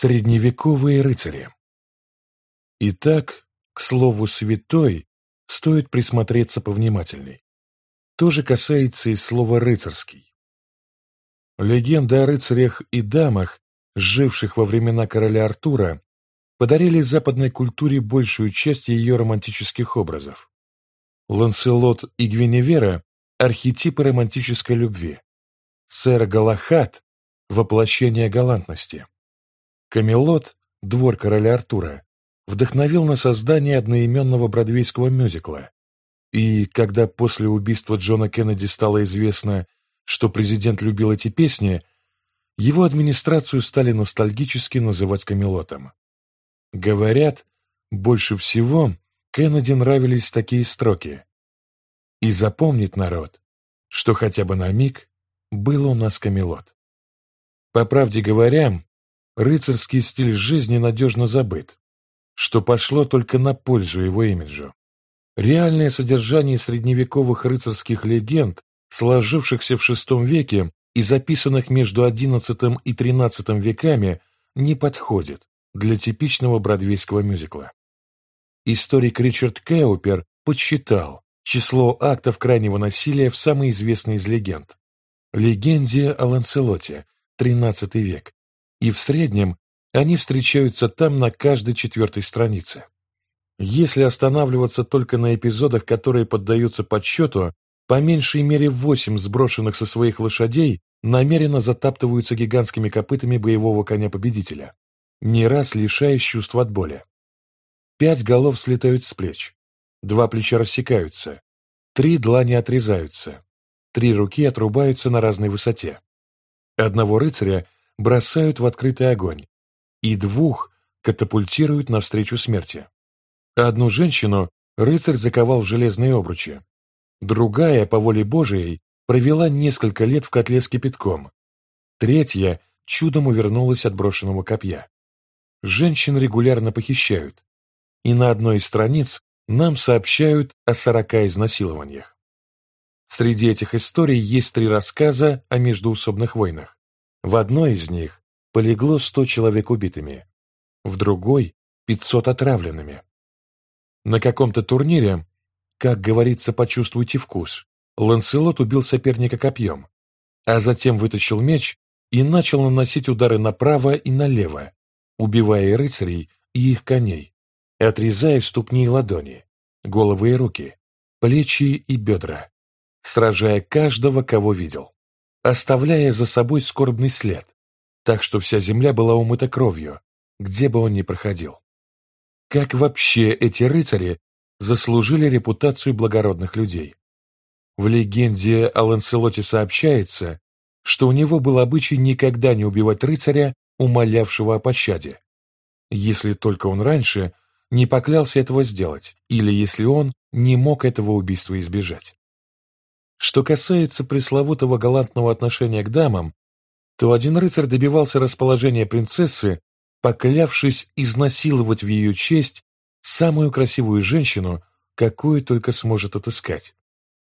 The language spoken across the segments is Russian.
Средневековые рыцари. Итак, к слову «святой» стоит присмотреться повнимательней. То же касается и слова «рыцарский». Легенды о рыцарях и дамах, живших во времена короля Артура, подарили западной культуре большую часть ее романтических образов. Ланселот и Гвиневера – архетипы романтической любви. Сэр Галахат – воплощение галантности. Камелот, двор короля Артура, вдохновил на создание одноименного бродвейского мюзикла. И когда после убийства Джона Кеннеди стало известно, что президент любил эти песни, его администрацию стали ностальгически называть Камелотом. Говорят, больше всего Кеннеди нравились такие строки. «И запомнит народ, что хотя бы на миг был у нас Камелот». По правде говоря, рыцарский стиль жизни надежно забыт, что пошло только на пользу его имиджу. Реальное содержание средневековых рыцарских легенд, сложившихся в VI веке и записанных между XI и XIII веками, не подходит для типичного бродвейского мюзикла. Историк Ричард Кеупер подсчитал число актов крайнего насилия в самой известной из легенд – легенде о Ланселоте, XIII век, и в среднем они встречаются там на каждой четвертой странице. Если останавливаться только на эпизодах, которые поддаются подсчету, по меньшей мере восемь сброшенных со своих лошадей намеренно затаптываются гигантскими копытами боевого коня-победителя не раз лишаясь чувств от боли. Пять голов слетают с плеч, два плеча рассекаются, три длани отрезаются, три руки отрубаются на разной высоте. Одного рыцаря бросают в открытый огонь, и двух катапультируют навстречу смерти. Одну женщину рыцарь заковал в железные обручи, другая, по воле Божией, провела несколько лет в котле с кипятком, третья чудом увернулась от брошенного копья женщин регулярно похищают, и на одной из страниц нам сообщают о сорока изнасилованиях. Среди этих историй есть три рассказа о междуусобных войнах. В одной из них полегло сто человек убитыми, в другой – пятьсот отравленными. На каком-то турнире, как говорится, почувствуйте вкус, Ланселот убил соперника копьем, а затем вытащил меч и начал наносить удары направо и налево, убивая рыцарей и их коней, отрезая ступни и ладони, головы и руки, плечи и бедра, сражая каждого, кого видел, оставляя за собой скорбный след, так что вся земля была умыта кровью, где бы он ни проходил. Как вообще эти рыцари заслужили репутацию благородных людей? В легенде о Ланселоте сообщается, что у него был обычай никогда не убивать рыцаря, умолявшего о пощаде. Если только он раньше не поклялся этого сделать, или если он не мог этого убийства избежать. Что касается пресловутого галантного отношения к дамам, то один рыцарь добивался расположения принцессы, поклявшись изнасиловать в ее честь самую красивую женщину, какую только сможет отыскать.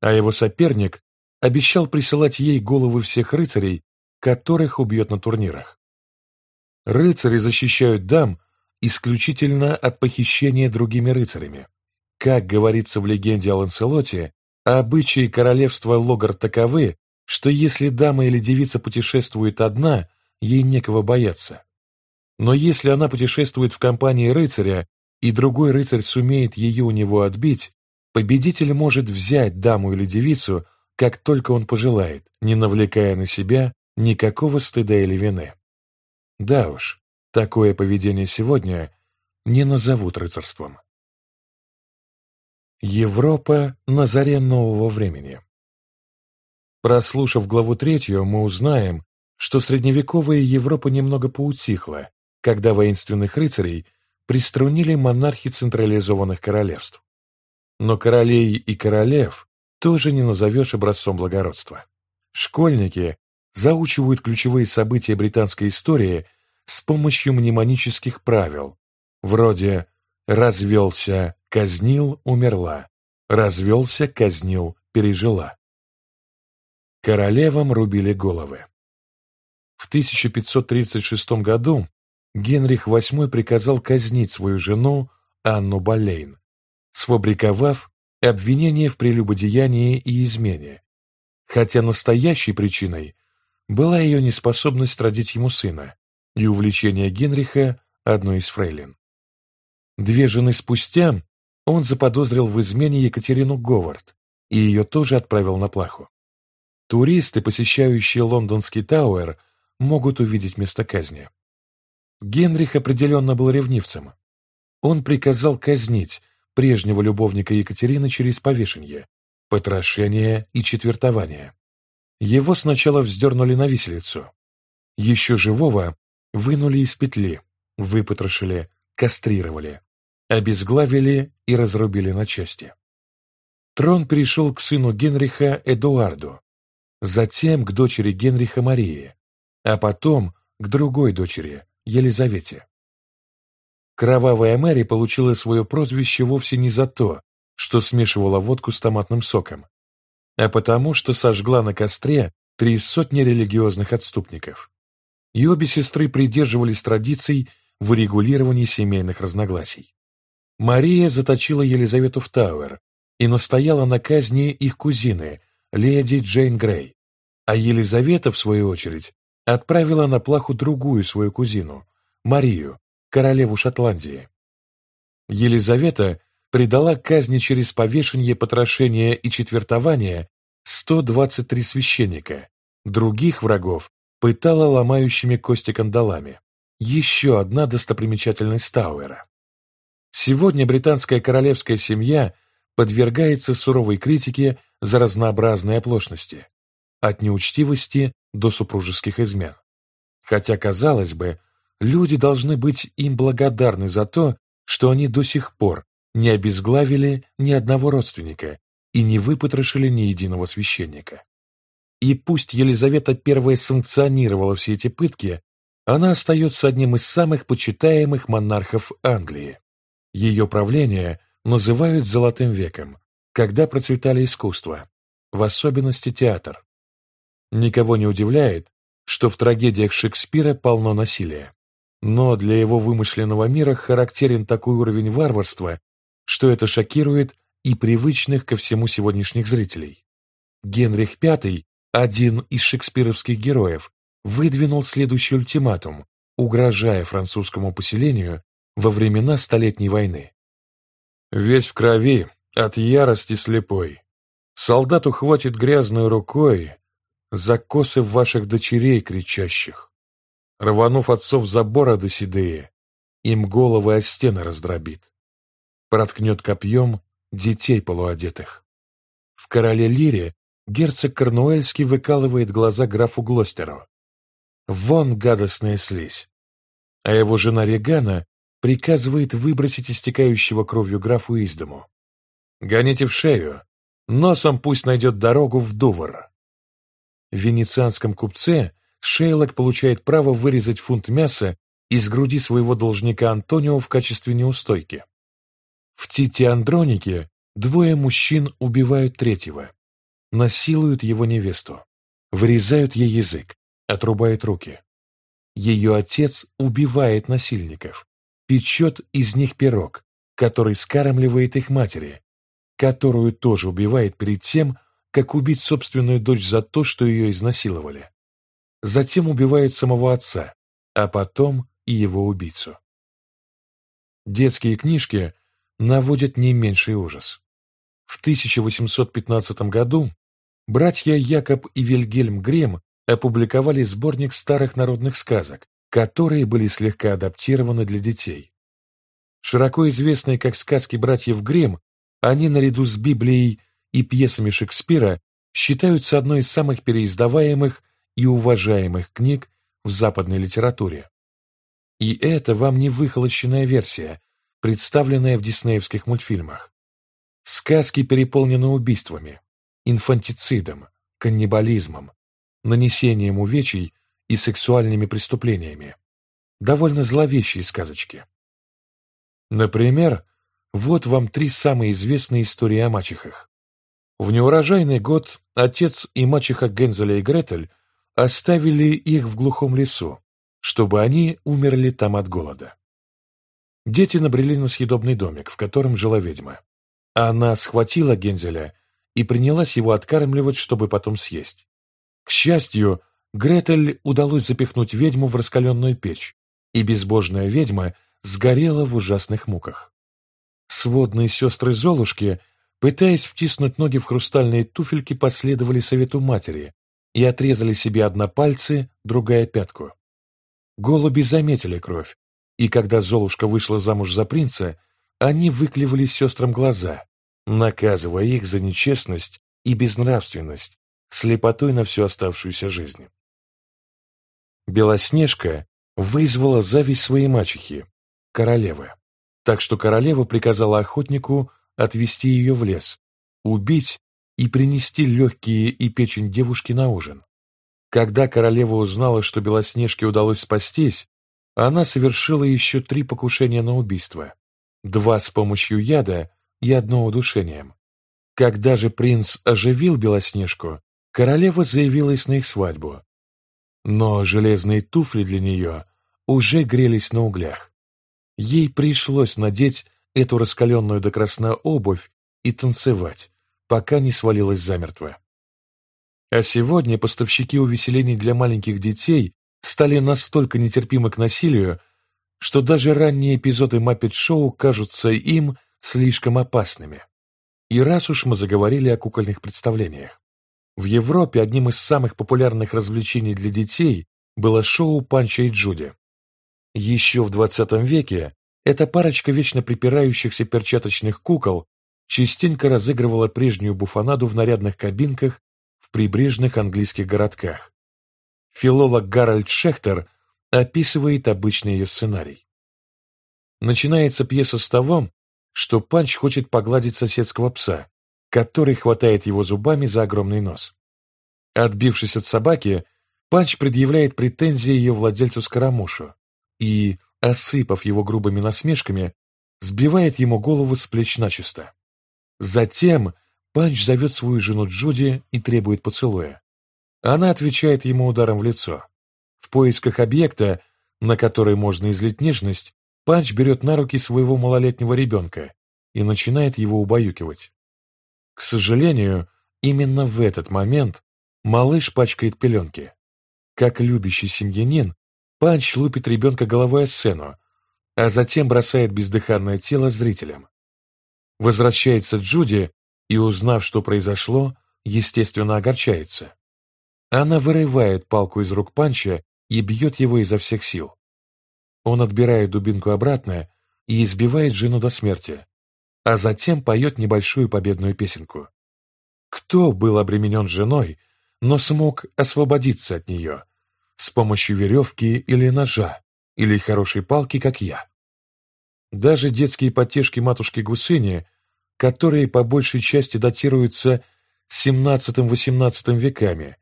А его соперник обещал присылать ей головы всех рыцарей, которых убьет на турнирах. Рыцари защищают дам исключительно от похищения другими рыцарями. Как говорится в легенде о Ланселоте, обычаи королевства Логар таковы, что если дама или девица путешествует одна, ей некого бояться. Но если она путешествует в компании рыцаря, и другой рыцарь сумеет ее у него отбить, победитель может взять даму или девицу, как только он пожелает, не навлекая на себя никакого стыда или вины. Да уж, такое поведение сегодня не назовут рыцарством. Европа на заре нового времени Прослушав главу третью, мы узнаем, что средневековая Европа немного поутихла, когда воинственных рыцарей приструнили монархи централизованных королевств. Но королей и королев тоже не назовешь образцом благородства. Школьники заучивают ключевые события британской истории с помощью мнемонических правил, вроде «развелся, казнил, умерла», «развелся, казнил, пережила». Королевам рубили головы. В 1536 году Генрих VIII приказал казнить свою жену Анну Болейн, сфабриковав обвинение в прелюбодеянии и измене, хотя настоящей причиной была ее неспособность родить ему сына и увлечение Генриха одной из фрейлин. Две жены спустя он заподозрил в измене Екатерину Говард и ее тоже отправил на плаху. Туристы, посещающие лондонский Тауэр, могут увидеть место казни. Генрих определенно был ревнивцем. Он приказал казнить прежнего любовника Екатерины через повешение, потрошение и четвертование. Его сначала вздернули на виселицу. Еще живого вынули из петли, выпотрошили, кастрировали, обезглавили и разрубили на части. Трон перешел к сыну Генриха Эдуарду, затем к дочери Генриха Марии, а потом к другой дочери Елизавете. Кровавая Мэри получила свое прозвище вовсе не за то, что смешивала водку с томатным соком, а потому, что сожгла на костре три сотни религиозных отступников. И обе сестры придерживались традиций в урегулировании семейных разногласий. Мария заточила Елизавету в Тауэр, и настояла на казни их кузины, леди Джейн Грей, а Елизавета, в свою очередь, отправила на плаху другую свою кузину, Марию, королеву Шотландии. Елизавета предала казни через повешение, потрошение и четвертование 123 священника, других врагов пытала ломающими кости кандалами. Еще одна достопримечательность Тауэра. Сегодня британская королевская семья подвергается суровой критике за разнообразные оплошности, от неучтивости до супружеских измен. Хотя, казалось бы, люди должны быть им благодарны за то, что они до сих пор не обезглавили ни одного родственника и не выпотрошили ни единого священника. И пусть Елизавета I санкционировала все эти пытки, она остается одним из самых почитаемых монархов Англии. Ее правление – называют «золотым веком», когда процветали искусство, в особенности театр. Никого не удивляет, что в трагедиях Шекспира полно насилия. Но для его вымышленного мира характерен такой уровень варварства, что это шокирует и привычных ко всему сегодняшних зрителей. Генрих V, один из шекспировских героев, выдвинул следующий ультиматум, угрожая французскому поселению во времена Столетней войны. Весь в крови, от ярости слепой. Солдату хватит грязной рукой за косы ваших дочерей кричащих. Рванув отцов за бороды седые, им головы о стены раздробит. Проткнет копьем детей полуодетых. В «Короле Лире» герцог Корнуэльский выкалывает глаза графу Глостеру. Вон гадостная слизь. А его жена Регана приказывает выбросить истекающего кровью графу из дому. Гоните в шею, носом пусть найдет дорогу в Дувр. В венецианском купце Шейлок получает право вырезать фунт мяса из груди своего должника Антонио в качестве неустойки. В Тите Андронике двое мужчин убивают третьего, насилуют его невесту, вырезают ей язык, отрубают руки. Ее отец убивает насильников, печет из них пирог, который скармливает их матери, которую тоже убивает перед тем, как убить собственную дочь за то, что ее изнасиловали. Затем убивает самого отца, а потом и его убийцу. Детские книжки наводят не меньший ужас. В 1815 году братья Якоб и Вильгельм Грем опубликовали сборник старых народных сказок, которые были слегка адаптированы для детей. Широко известные как сказки братьев Гримм, они наряду с Библией и пьесами Шекспира считаются одной из самых переиздаваемых и уважаемых книг в западной литературе. И это вам не выхолощенная версия, представленная в диснеевских мультфильмах. Сказки переполнены убийствами, инфантицидом, каннибализмом, нанесением увечий и сексуальными преступлениями. Довольно зловещие сказочки. Например, вот вам три самые известные истории о мачехах. В неурожайный год отец и мачеха Гензеля и Гретель оставили их в глухом лесу, чтобы они умерли там от голода. Дети набрели на съедобный домик, в котором жила ведьма. Она схватила Гензеля и принялась его откармливать, чтобы потом съесть. К счастью, Гретель удалось запихнуть ведьму в раскаленную печь, и безбожная ведьма сгорела в ужасных муках. Сводные сестры Золушки, пытаясь втиснуть ноги в хрустальные туфельки, последовали совету матери и отрезали себе одна пальцы, другая пятку. Голуби заметили кровь, и когда Золушка вышла замуж за принца, они выклевали сестрам глаза, наказывая их за нечестность и безнравственность, слепотой на всю оставшуюся жизнь. Белоснежка вызвала зависть своей мачехи, королевы, так что королева приказала охотнику отвезти ее в лес, убить и принести легкие и печень девушки на ужин. Когда королева узнала, что Белоснежке удалось спастись, она совершила еще три покушения на убийство, два с помощью яда и одно удушением. Когда же принц оживил Белоснежку, королева заявилась на их свадьбу. Но железные туфли для нее уже грелись на углях. Ей пришлось надеть эту раскаленную до красна обувь и танцевать, пока не свалилась замертво. А сегодня поставщики увеселений для маленьких детей стали настолько нетерпимы к насилию, что даже ранние эпизоды Маппет-шоу кажутся им слишком опасными. И раз уж мы заговорили о кукольных представлениях. В Европе одним из самых популярных развлечений для детей было шоу «Панча и Джуди». Еще в 20 веке эта парочка вечно припирающихся перчаточных кукол частенько разыгрывала прежнюю буффонаду в нарядных кабинках в прибрежных английских городках. Филолог Гарольд Шехтер описывает обычный ее сценарий. Начинается пьеса с того, что Панч хочет погладить соседского пса, который хватает его зубами за огромный нос. Отбившись от собаки, Панч предъявляет претензии ее владельцу Скарамушу и, осыпав его грубыми насмешками, сбивает ему голову с плеч начисто. Затем Панч зовет свою жену Джуди и требует поцелуя. Она отвечает ему ударом в лицо. В поисках объекта, на который можно излить нежность, Панч берет на руки своего малолетнего ребенка и начинает его убаюкивать. К сожалению, именно в этот момент малыш пачкает пеленки. Как любящий семьянин, Панч лупит ребенка головой о сцену, а затем бросает бездыханное тело зрителям. Возвращается Джуди и, узнав, что произошло, естественно огорчается. Она вырывает палку из рук Панча и бьет его изо всех сил. Он отбирает дубинку обратно и избивает жену до смерти, а затем поет небольшую победную песенку. Кто был обременен женой, но смог освободиться от нее с помощью веревки или ножа, или хорошей палки, как я? Даже детские потешки матушки Гусыни, которые по большей части датируются XVII-XVIII веками,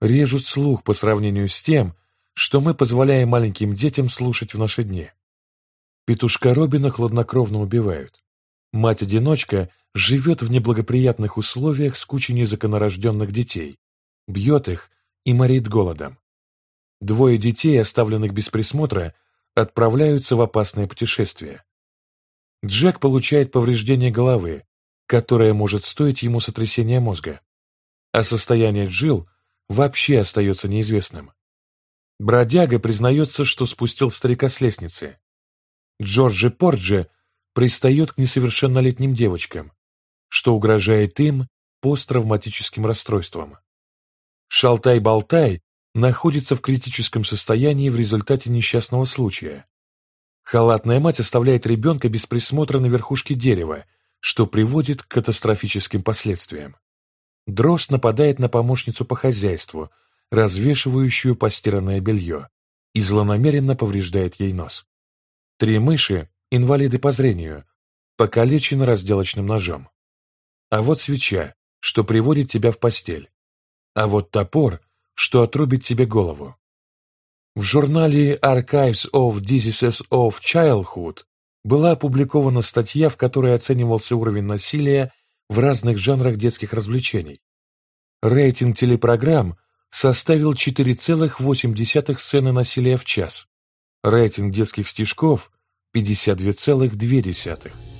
режут слух по сравнению с тем, что мы позволяем маленьким детям слушать в наши дни. Петушка Робина хладнокровно убивают. Мать-одиночка живет в неблагоприятных условиях с кучей незаконнорожденных детей, бьет их и морит голодом. Двое детей, оставленных без присмотра, отправляются в опасное путешествие. Джек получает повреждение головы, которое может стоить ему сотрясения мозга, а состояние Джилл вообще остается неизвестным. Бродяга признается, что спустил старика с лестницы. Джорджи Порджи пристает к несовершеннолетним девочкам, что угрожает им посттравматическим расстройством. Шалтай-болтай находится в критическом состоянии в результате несчастного случая. Халатная мать оставляет ребенка без присмотра на верхушке дерева, что приводит к катастрофическим последствиям. Дрозд нападает на помощницу по хозяйству, развешивающую постиранное белье, и злонамеренно повреждает ей нос. Три мыши, инвалиды по зрению, покалечены разделочным ножом. А вот свеча, что приводит тебя в постель. А вот топор, что отрубит тебе голову. В журнале Archives of Diseases of Childhood была опубликована статья, в которой оценивался уровень насилия в разных жанрах детских развлечений. Рейтинг телепрограмм составил 4,8 сцены насилия в час, рейтинг детских стишков – 52,2.